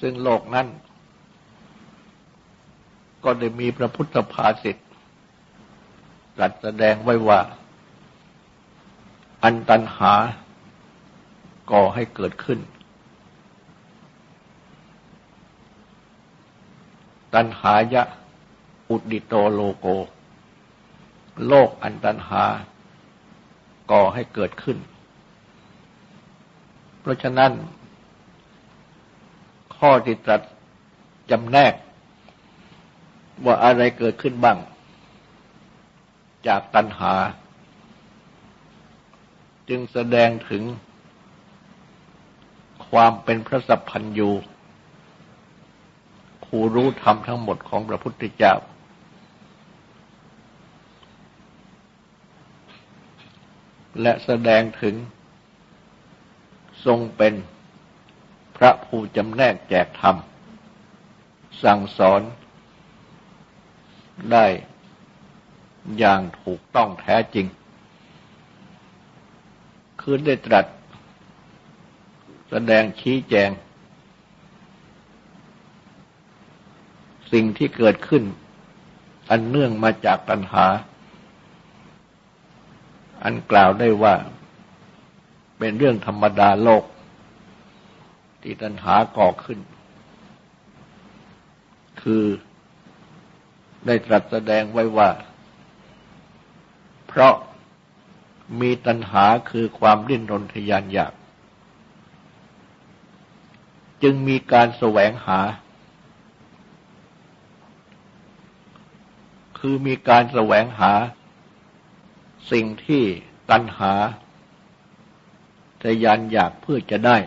ซึ่งโลกนั้น ก็ได้มีพระพุทธภาษิตตรัสแสดงไว้ว่า อันตันหาก่อให้เกิดขึ้น ตันหายะ อุดิโตโลโก โลกอันตันหา ก่อให้เกิดขึ้น เพราะฉะนั้น ข้อที่ตรัสจำแนก ว่าอะไรเกิดขึ้นบ้าง จากตัณหา จึงแสดงถึงความเป็นพระสัพพัญญูผู้รู้ธรรมทั้งหมดของพระพุทธเจ้า และแสดงถึงทรงเป็น พระผู้จำแนกแจกธรรม สั่งสอนได้อย่างถูกต้องแท้จริง คือได้ตรัส แสดงชี้แจง สิ่งที่เกิดขึ้น อันเนื่องมาจากปัญหา อันกล่าวได้ว่า เป็นเรื่องธรรมดาโลก ที่ตัณหาก่อขึ้น คือได้ตรัสแสดงไว้ว่า เพราะมีตัณหาคือความดิ้นรนทยานอยาก จึงมีการแสวงหา คือมีการแสวงหา สิ่งที่ตัณหาทยานอยากเพื่อจะได้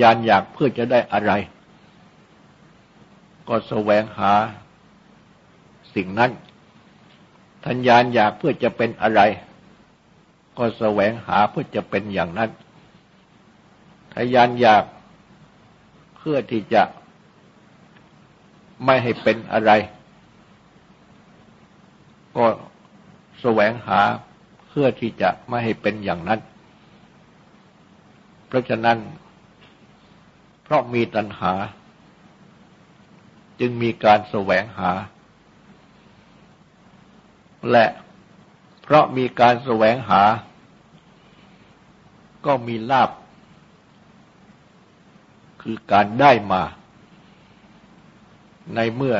ยานอยากเพื่อจะได้อะไร ก็แสวงหาสิ่งนั้น ทัญญานอยากเพื่อจะเป็นอะไร ก็แสวงหาเพื่อจะเป็นอย่างนั้นทยานอยากเพื่อที่จะไม่ให้เป็นอะไร ก็แสวงหาเพื่อที่จะไม่ให้เป็นอย่างนั้น เพราะฉะนั้น เพราะมีตัณหา จึงมีการแสวงหา และเพราะมีการแสวงหา ก็มีลาบ คือการได้มา ในเมื่อ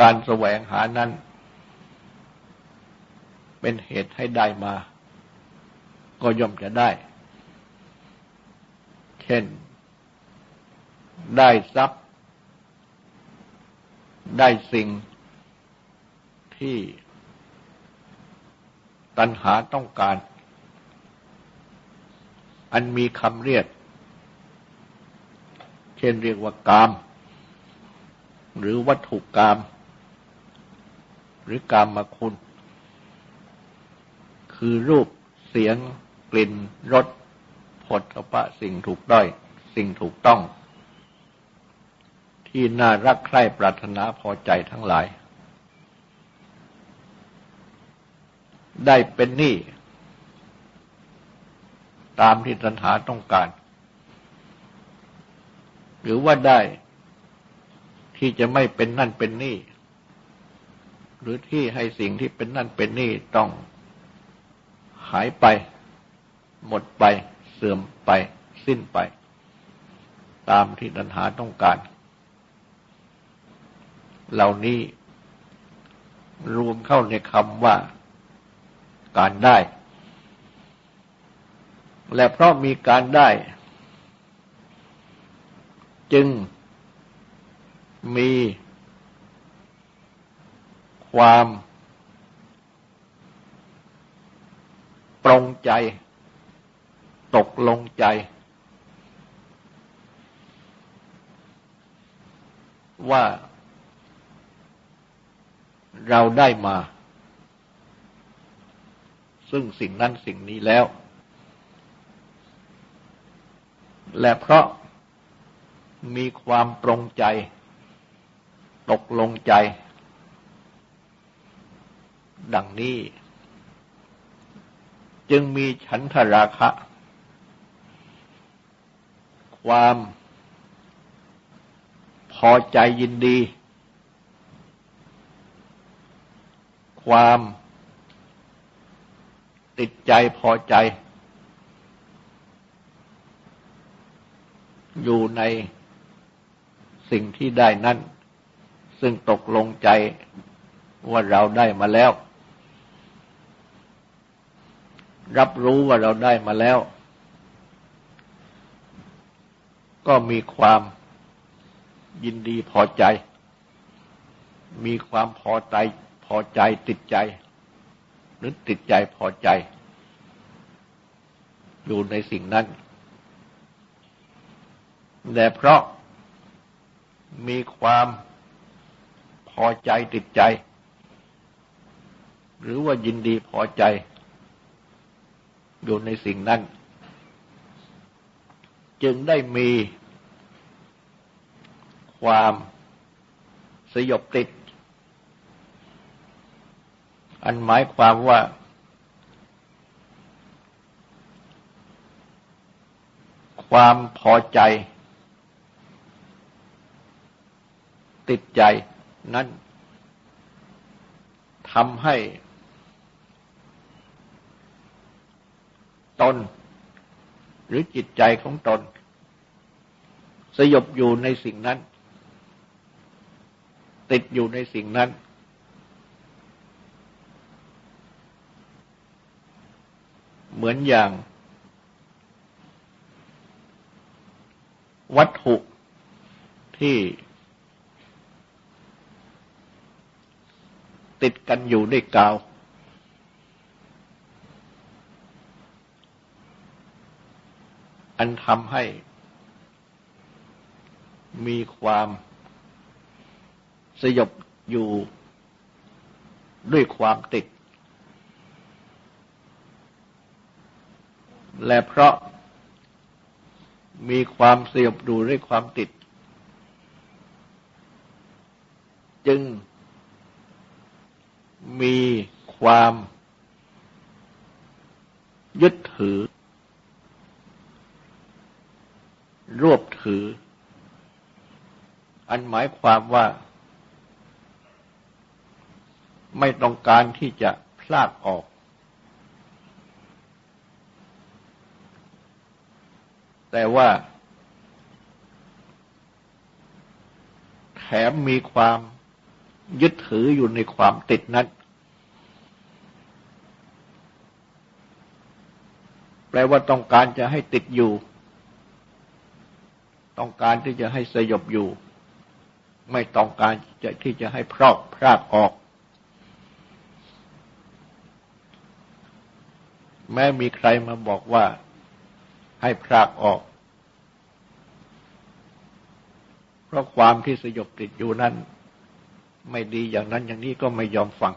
การแสวงหานั้น เป็นเหตุให้ได้มา ก็ย่อมจะได้ เช่น ได้ทรัพย์ ได้สิ่งที่ตัณหาต้องการ อันมีคำเรียก เช่นเรียกว่ากาม หรือวัตถุกรรมหรือกรรมาคุณ คือรูปเสียงกลิ่นรส ผลพะสิ่งถูกด้อย สิ่งถูกต้อง ที่น่ารักใคร่ปรารถนาพอใจทั้งหลาย ได้เป็นหนี้ตามที่ตัณหาต้องการ หรือว่าได้ที่จะไม่เป็นนั่นเป็นนี่ หรือที่ให้สิ่งที่เป็นนั่นเป็นนี่ต้องหายไป หมดไป สื่อมไปสิ้นไป ตามที่ตัณหาต้องการ เหล่านี้รวมเข้าในคำว่าการได้ และเพราะมีการได้ จึงมีความปรงใจ ตกลงใจ ว่าเราได้มา ซึ่งสิ่งนั้นสิ่งนี้แล้ว และเพราะมีความปรงใจ ตกลงใจจจึงมีฉันทราคะ ความพอใจยินดี ความติดใจพอใจ อยู่ในสิ่งที่ได้นั่น ซึ่งตกลงใจว่าเราได้มาแล้ว รับรู้ว่าเราได้มาแล้ว ก็มีความยินดีพอใจ มีความพอใจพอใจติดใจ หรือติดใจพอใจ อยู่ในสิ่งนั้นแต่เพราะมีความพอใจติดใจ หรือว่ายินดีพอใจ อยู่ในสิ่งนั้น จึงได้มีความสยบติด อันหมายความว่า ความพอใจ ติดใจนั้นทำให้ ตน หรือจิตใจของตน สยบอยู่ในสิ่งนั้น ติดอยู่ในสิ่งนั้น เหมือนอย่าง วัตถุที่ติดกันอยู่ด้วยกาว อันทำให้มีความสยบอยู่ด้วยความติด และเพราะมีความสยบดูด้วยความติด จึงมีความยึดถือ รวบถือ อันหมายความว่า ไม่ต้องการที่จะพลากออก แต่ว่า แถมมีความยึดถืออยู่ในความติดนั้น แปลว่าต้องการจะให้ติดอยู่ ต้องการที่จะให้สยบอยู่ ไม่ต้องการจะที่จะให้พรอกพรากออก แม้มีใครมาบอกว่าให้พรากออก เพราะความที่สยบติดอยู่นั้น ไม่ดีอย่างนั้นอย่างนี้ก็ไม่ยอมฟัง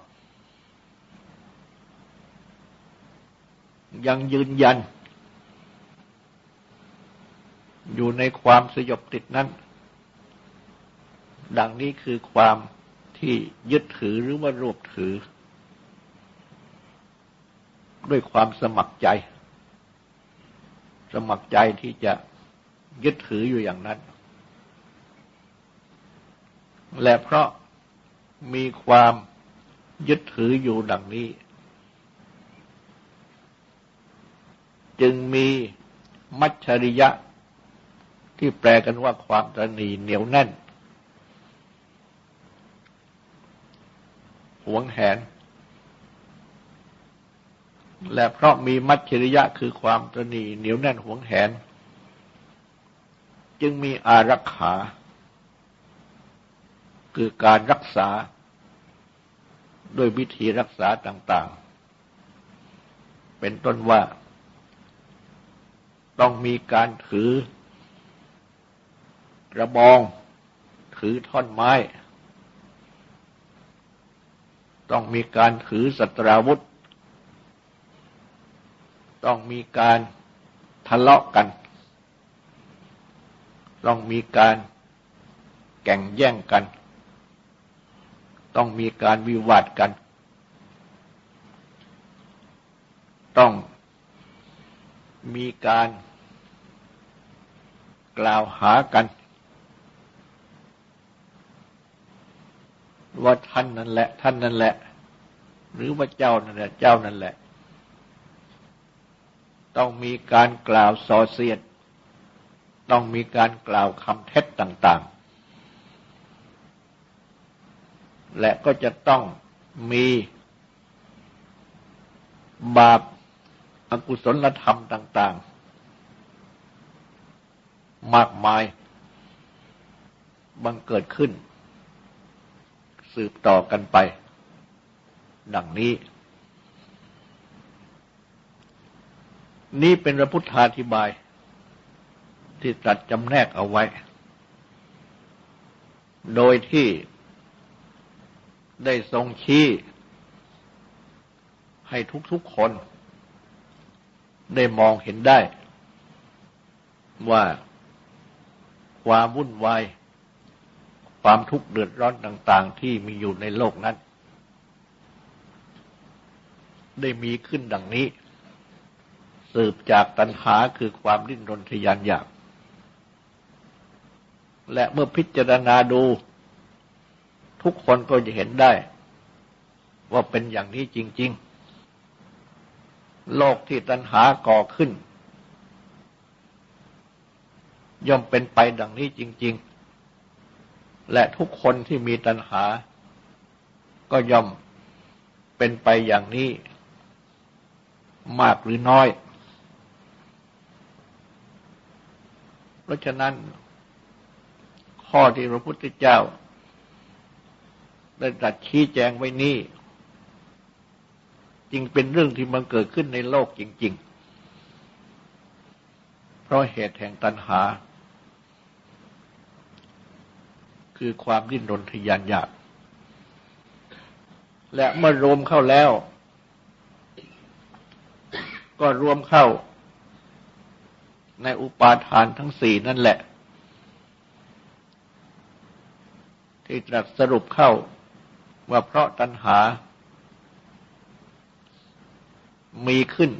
ยังยืนยัน อยู่ในความสยบติดนั้น ดังนี้คือความที่ยึดถือหรือว่ารวบถือ ด้วยความสมัครใจ สมัครใจที่จะยึดถืออยู่อย่างนั้น และเพราะมีความยึดถืออยู่ดังนี้ จึงมีมัจฉริยะ ที่แปลกันว่าความตนีเหนียวแน่น หวงแหน และเพราะมีมัจฉริยะคือความตนีเหนียวแน่นหวงแหน จึงมีอารักขา คือการรักษาด้วยวิธีรักษาต่าง ๆ เป็นต้นว่า ต้องมีการถือ กระบอง ถือท่อนไม้ ต้องมีการถือสัตราวุธ ต้องมีการทะเลาะกัน ต้องมีการแก่งแย่งกัน ต้องมีการวิวาทกัน ต้องมีการกล่าวหากัน ว่าท่านนั่นแหละ ท่านนั่นแหละ หรือว่าเจ้านั่นแหละ เจ้านั่นแหละ ต้องมีการกล่าวส่อเสียด ต้องมีการกล่าวคำเท็จต่าง ๆ และก็จะต้องมีบาปอกุศลธรรมต่าง ๆ มากมายบังเกิดขึ้น สืบต่อกันไป ดังนี้ นี่เป็นพระพุทธาธิบาย ที่ตรัสจำแนกเอาไว้ โดยที่ได้ทรงชี้ให้ทุกๆคน ได้มองเห็นได้ ว่าความวุ่นวาย ความทุกข์เดือดร้อนต่าง ๆ ที่มีอยู่ในโลกนั้น ได้มีขึ้นดังนี้ สืบจากตัณหาคือความดิ้นรนทยานอยาก และเมื่อพิจารณาดู ทุกคนก็จะเห็นได้ ว่าเป็นอย่างนี้จริง ๆ โลกที่ตัณหาก่อขึ้น ย่อมเป็นไปดังนี้จริง ๆ และทุกคนที่มีตัณหา ก็ย่อมเป็นไปอย่างนี้ มากหรือน้อย เพราะฉะนั้น ข้อที่พระพุทธเจ้า ได้ตรัสชี้แจงไว้นี้จึงเป็นเรื่องที่มันเกิดขึ้นในโลกจริง ๆ เพราะเหตุแห่งตัณหา คือความดิ้นรนทยานอยาก และเมื่อรวมเข้าแล้ว ก็รวมเข้า ในอุปาทานทั้งสี่นั่นแหละ ที่ตรัสสรุปเข้าว่าเพราะตัณหา มีขึ้น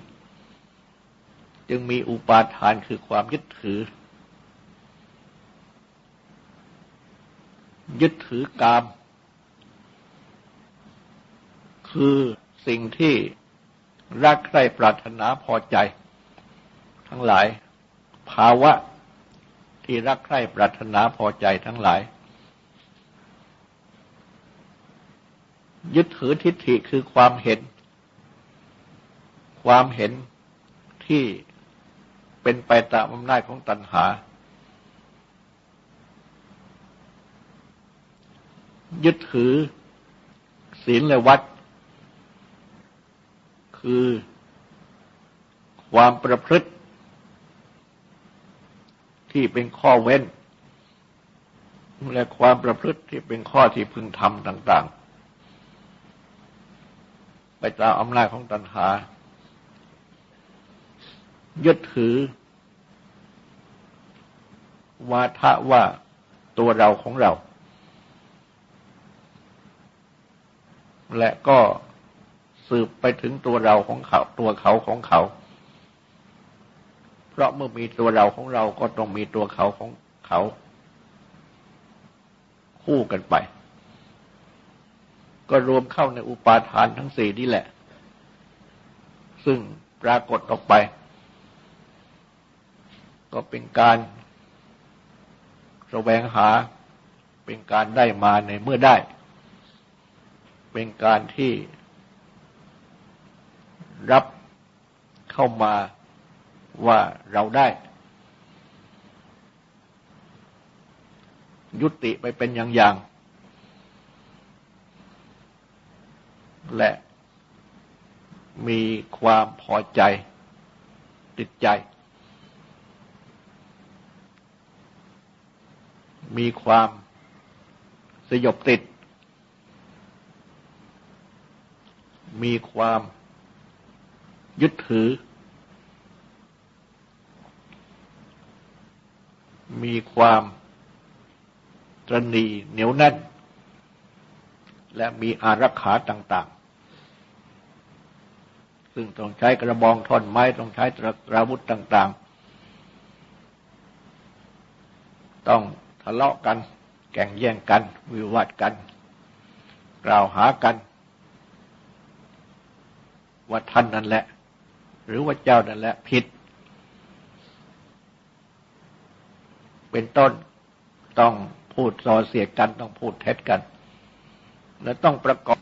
จึงมีอุปาทานคือความยึดถือ ยึดถือกาม คือสิ่งที่รักใคร่ปรารถนาพอใจ ทั้งหลาย ภาวะที่รักใคร่ปรารถนาพอใจทั้งหลาย ยึดถือทิฏฐิคือความเห็น ความเห็นที่เป็นไปตามอำนาจของตัณหา ยึดถือ ศีลและวัด คือความประพฤติที่เป็นข้อเว้น และความประพฤติที่เป็นข้อที่พึงทำต่าง ๆ ไปตามอำนาจของตัณหา ยึดถือ วาทะว่าตัวเราของเรา และก็สืบไปถึงตัวเราของเขา ตัวเขาของเขา เพราะเมื่อมีตัวเราของเราก็ต้องมีตัวเขาของเขา คู่กันไป ก็รวมเข้าในอุปาทานทั้งสี่นี่แหละ ซึ่งปรากฏออกไป ก็เป็นการแสวงหาเป็นการได้มาในเมื่อได้ เป็นการที่รับเข้ามาว่าเราได้ ยุติไปเป็นอย่างอย่างและมีความพอใจติดใจ มีความสยบติด มีความยึดถือ มีความตรณีเหนียวแน่น และมีอารักขาต่าง ๆ ซึ่งต้องใช้กระบองท่อนไม้ ต้องใช้ตราวุธต่าง ๆ ต้องทะเลาะกัน แก่งแย่งกัน วิวาทกัน กล่าวหากัน ว่าท่านนั่นแหละ หรือว่าเจ้านั่นแหละผิด เป็นต้นต้องพูดส่อเสียดกันต้องพูดเท็จกัน และต้องประกอบ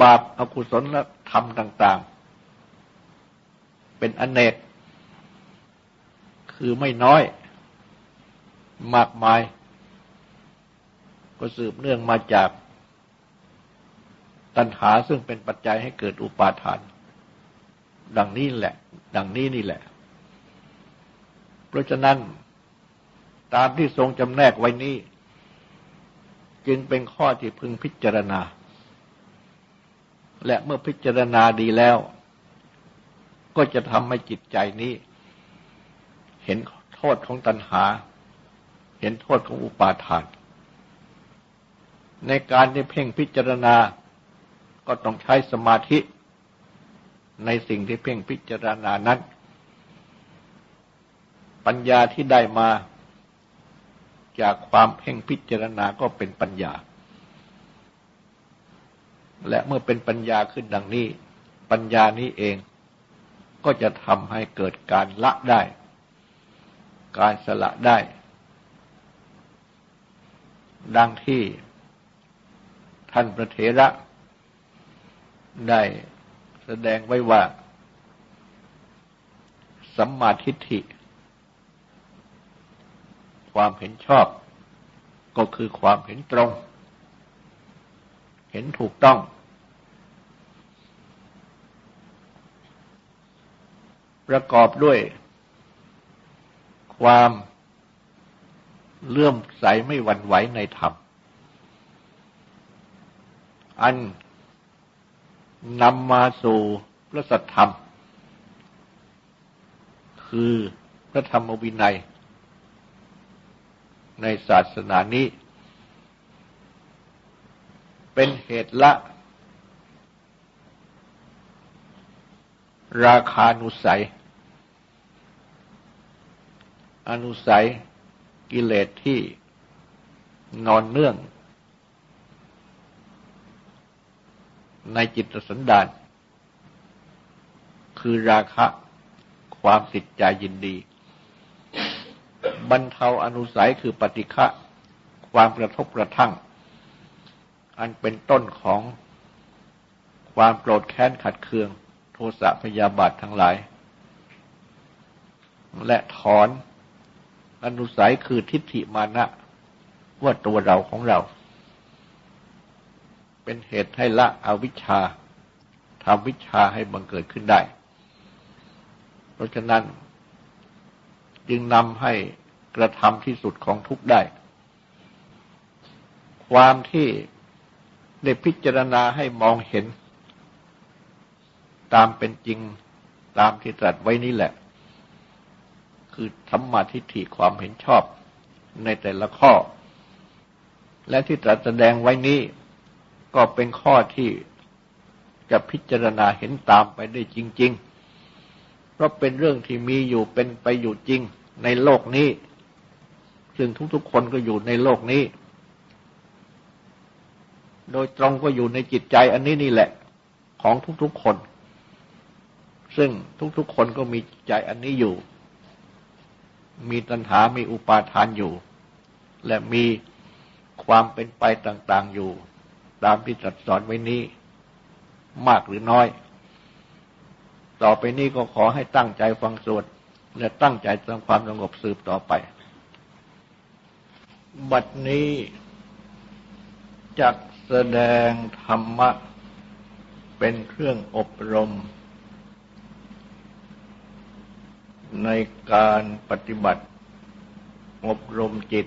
บาปอกุศลธรรมต่าง ๆ เป็นอนเนก คือไม่น้อย มากมาย ก็สืบเนื่องมาจากตัณหาซึ่งเป็นปัจจัยให้เกิดอุปาทาน ดังนี้แหละ ดังนี้นี่แหละ เพราะฉะนั้น ตามที่ทรงจำแนกไว้นี้ จึงเป็นข้อที่พึงพิจารณา และเมื่อพิจารณาดีแล้ว ก็จะทำให้จิตใจนี้ เห็นโทษของตัณหา เห็นโทษของอุปาทาน ในการที่เพ่งพิจารณาก็ต้องใช้สมาธิ ในสิ่งที่เพ่งพิจารณานั้น ปัญญาที่ได้มาจากความเพ่งพิจารณาก็เป็นปัญญา และเมื่อเป็นปัญญาขึ้นดังนี้ ปัญญานี้เองก็จะทำให้เกิดการละได้ การสละได้ ดังที่ท่านพระเถระได้ แสดงไว้ว่า สัมมาทิฏฐิ ความเห็นชอบ ก็คือความเห็นตรง เห็นถูกต้อง ประกอบด้วย ความเลื่อมใสไม่หวั่นไหวในธรรม อัน นำมาสู่พระสัทธรรม คือพระธรรมวินัย ในศาสนานี้ เป็นเหตุละ ราคานุสัย อนุสัยกิเลสที่นอนเนื่อง ในจิตสันดาน คือราคะความติดใจยินดี บรรเทาอนุสัยคือปฏิฆะความกระทบกระทั่ง อันเป็นต้นของความโกรธแค้นขัดเคือง โทสะพยาบาททั้งหลาย และถอนอนุสัยคือทิฏฐิมานะว่าตัวเราของเรา เป็นเหตุให้ละอวิชชาทำวิชาให้บังเกิดขึ้นได้ เพราะฉะนั้น จึงนำให้กระทำที่สุดของทุกได้ ความที่ได้พิจารณาให้มองเห็น ตามเป็นจริงตามที่ตรัสไว้นี่แหละ คือธรรมาทิฏฐิความเห็นชอบในแต่ละข้อ และที่ตรัสแสดงไว้นี้ ก็เป็นข้อที่จะพิจารณาเห็นตามไปได้จริง ๆ เพราะเป็นเรื่องที่มีอยู่เป็นไปอยู่จริงในโลกนี้ ซึ่งทุกๆคนก็อยู่ในโลกนี้ โดยตรงก็อยู่ในจิตใจอันนี้นี่แหละ ของทุกๆคน ซึ่งทุกๆคนก็มีใจอันนี้อยู่ มีตัณหา มีอุปาทานอยู่ และมีความเป็นไปต่าง ๆอยู่ ตามที่ตรัสสอนไว้นี้ มากหรือน้อย ต่อไปนี้ก็ขอให้ตั้งใจฟังสวดและตั้งใจทำความสงบสืบต่อไป บัดนี้จักแสดงธรรมะ เป็นเครื่องอบรม ในการปฏิบัติอบรมจิต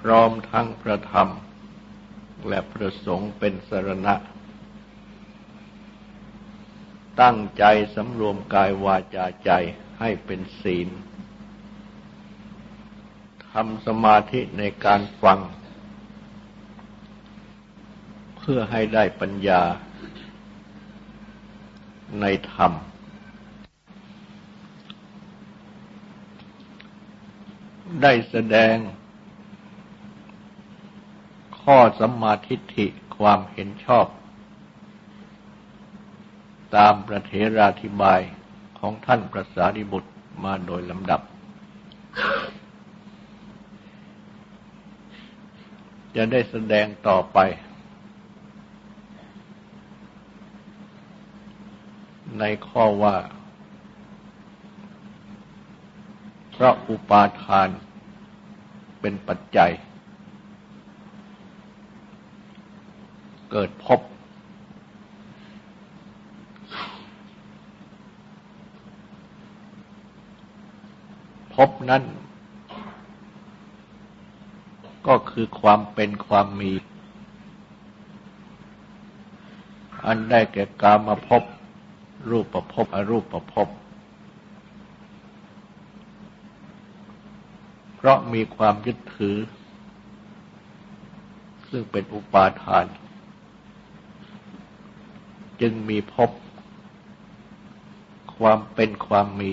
พร้อมทั้งพระธรรม และพระสงฆ์เป็นสรณะ ตั้งใจสำรวมกายวาจาใจให้เป็นศีลทำสมาธิในการฟัง เพื่อให้ได้ปัญญาในธรรม ได้แสดง ข้อสัมมาทิฏฐิความเห็นชอบ ตามประเทราธิบายของท่านประสาริบุตรมาโดยลำดับ จะได้แสดงต่อไป ในข้อว่าพระอุปาทานเป็นปัจจัย เกิดพบ พบนั้น ก็คือความเป็นความมี อันได้แก่กามาพบ รูปประพบอรูปประพบ เพราะมีความยึดถือ ซึ่งเป็นอุปาทาน จึงมีพบ ความเป็นความมี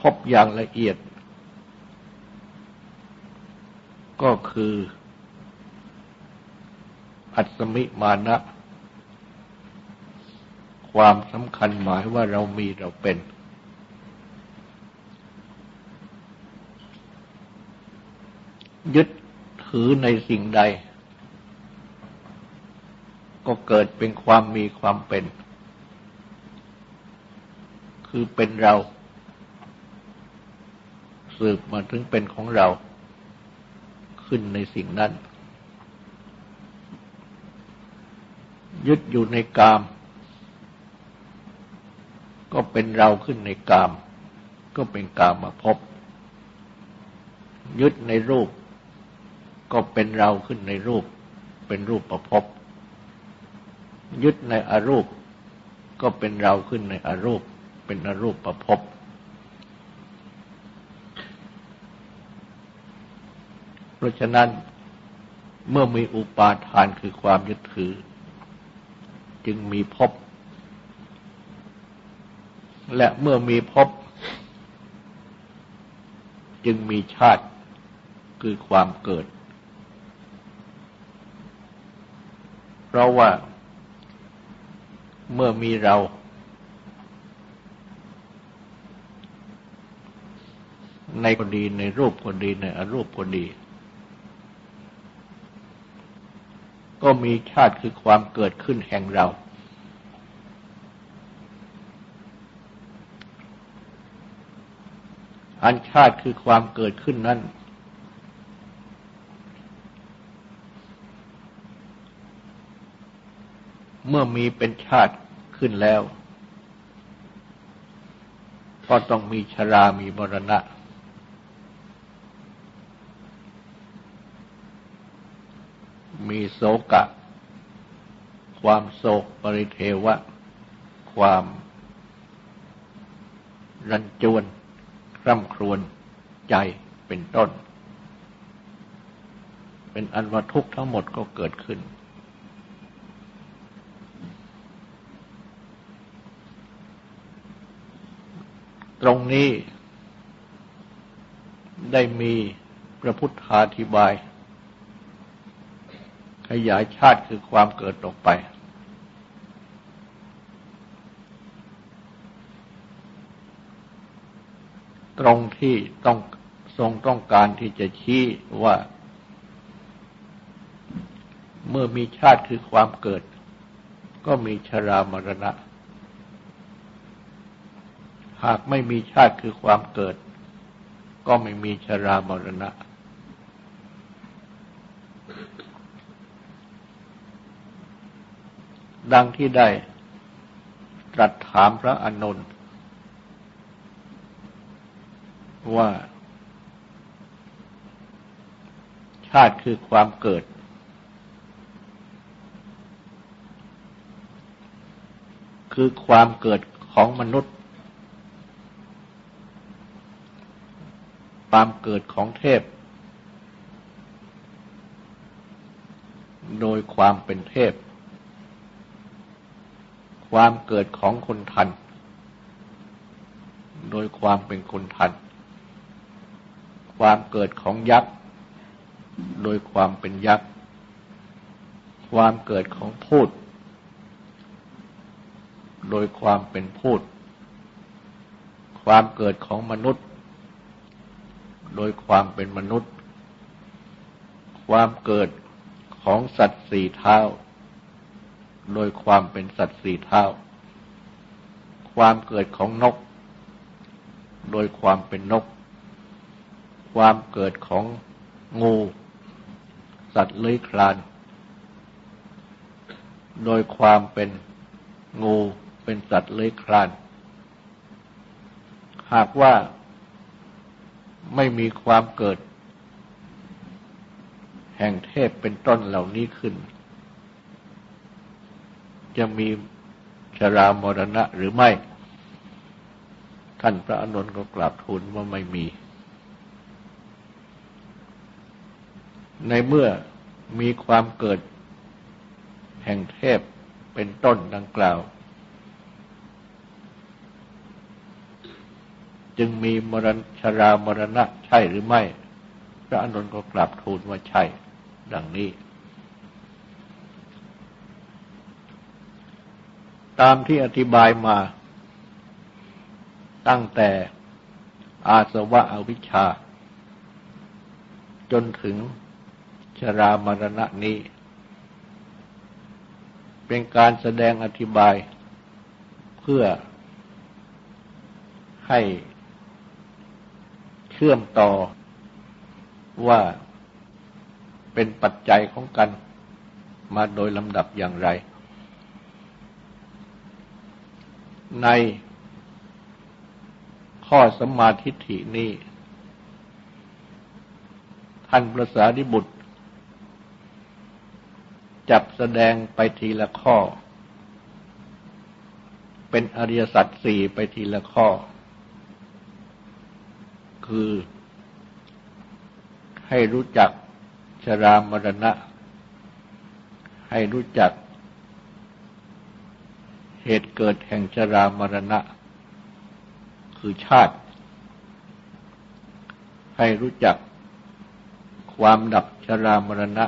พบอย่างละเอียด ก็คือ อัศมิมานะ ความสำคัญหมายว่าเรามีเราเป็น ยึดถือในสิ่งใด ก็เกิดเป็นความมีความเป็น คือเป็นเรา สืบมาถึงเป็นของเรา ขึ้นในสิ่งนั้น ยึดอยู่ในกาม ก็เป็นเราขึ้นในกาม ก็เป็นกามมาพบ ยึดในรูป ก็เป็นเราขึ้นในรูป เป็นรูปประพบ ยึดในอรูป ก็เป็นเราขึ้นในอรูป เป็นอรูปประพบราะฉะนั้นเมื่อมีอุปาทานคือความยึดถือ จึงมีภพและเมื่อมีภพจึงมีชาติคือความเกิด เพราะว่า เมื่อมีเรา ในคนดีในรูปคนดีในอรูปคนดี ก็มีชาติคือความเกิดขึ้นแห่งเรา อันชาติคือความเกิดขึ้นนั้นเมื่อมีเป็นชาติ ขึ้นแล้ว ก็ต้องมีชรามีบรณะ มีโศกะ ความโศกปริเทวะ ความรันจวนคร่ำครวญใจเป็นต้น เป็นอันว่าทุกข์ทั้งหมดก็เกิดขึ้น ตรงนี้ได้มีพระพุทธาธิบาย ขยายชาติคือความเกิดออกไป ตรงที่ต้องทรงต้องการที่จะชี้ว่า เมื่อมีชาติคือความเกิด ก็มีชรามรณะ หากไม่มีชาติคือความเกิด ก็ไม่มีชรามรณะ ดังที่ได้ตรัสถามพระอานนท์ว่า ชาติคือความเกิด คือความเกิดของมนุษย์ ความเกิดของเทพ โดยความเป็นเทพ ความเกิดของคนทัน โดยความเป็นคนทัน ความเกิดของยักษ์ โดยความเป็นยักษ์ ความเกิดของพูด โดยความเป็นพูด ความเกิดของมนุษย์ โดยความเป็นมนุษย์ ความเกิดของสัตว์สี่เท้า โดยความเป็นสัตว์สี่เท้า ความเกิดของนก โดยความเป็นนก ความเกิดของงู สัตว์เลื้อยคลาน โดยความเป็นงูเป็นสัตว์เลื้อยคลาน หากว่า ไม่มีความเกิด แห่งเทพเป็นต้นเหล่านี้ขึ้น จะมีชรามรณะหรือไม่ ท่านพระอนุนก็กราบทูลว่าไม่มี ในเมื่อมีความเกิด แห่งเทพเป็นต้นดังกล่าว จึงมีมรณชรามรณะใช่หรือไม่ พระอนุนก็กลับทูลว่าใช่ ดังนี้ ตามที่อธิบายมา ตั้งแต่อาสวะอวิชชา จนถึงชรามรณะนี้ เป็นการแสดงอธิบายเพื่อให้ ชื่อมต่อว่าเป็นปัจจัยของกันมาโดยลำดับอย่างไร ในข้อสมาธิฐินี้ ท่านประสาธิบุตร จับแสดงไปทีละข้อ เป็นอริยสัจสี่ไปทีละข้อ คือ ให้รู้จักชรามรณะ ให้รู้จัก เหตุเกิดแห่งชรามรณะ คือชาติ ให้รู้จักความดับชรามรณะ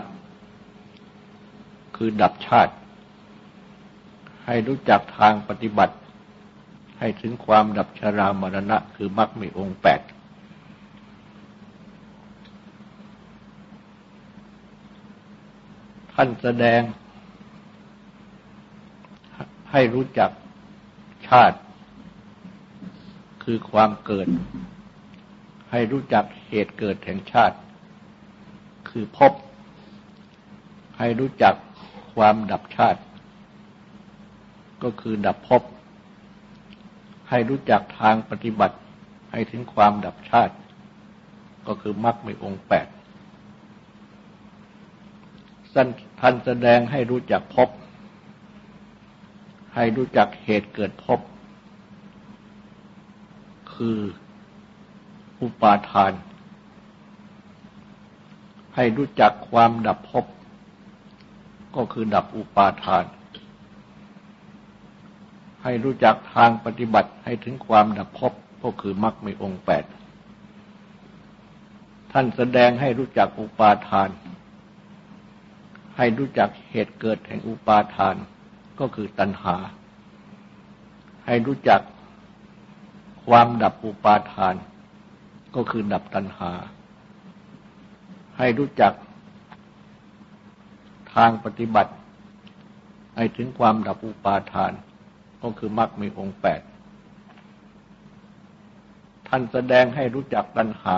คือดับชาติ ให้รู้จักทางปฏิบัติ ให้ถึงความดับชรามรณะ คือมรรคมีองค์แปด ท่านแสดง ให้รู้จักชาติ คือความเกิด ให้รู้จักเหตุเกิดแห่งชาติ คือพบ ให้รู้จักความดับชาติ ก็คือดับภพให้รู้จักทางปฏิบัติให้ถึงความดับชาติ ก็คือมรรคมีองค์แปด ท่านแสดงให้รู้จักภพให้รู้จักเหตุเกิดภพคืออุปาทาน ให้รู้จักความดับภพก็คือดับอุปาทาน ให้รู้จักทางปฏิบัติให้ถึงความดับภพก็คือมรรคมีองค์แปดท่านแสดงให้รู้จักอุปาทาน ให้รู้จักเหตุเกิดแห่งอุปาทานก็คือตัณหา ให้รู้จักความดับอุปาทานก็คือดับตัณหา ให้รู้จักทางปฏิบัติ ให้ถึงความดับอุปาทาน ก็คือมรรคมีองค์แปด ท่อันแสดงให้รู้จักตัณหา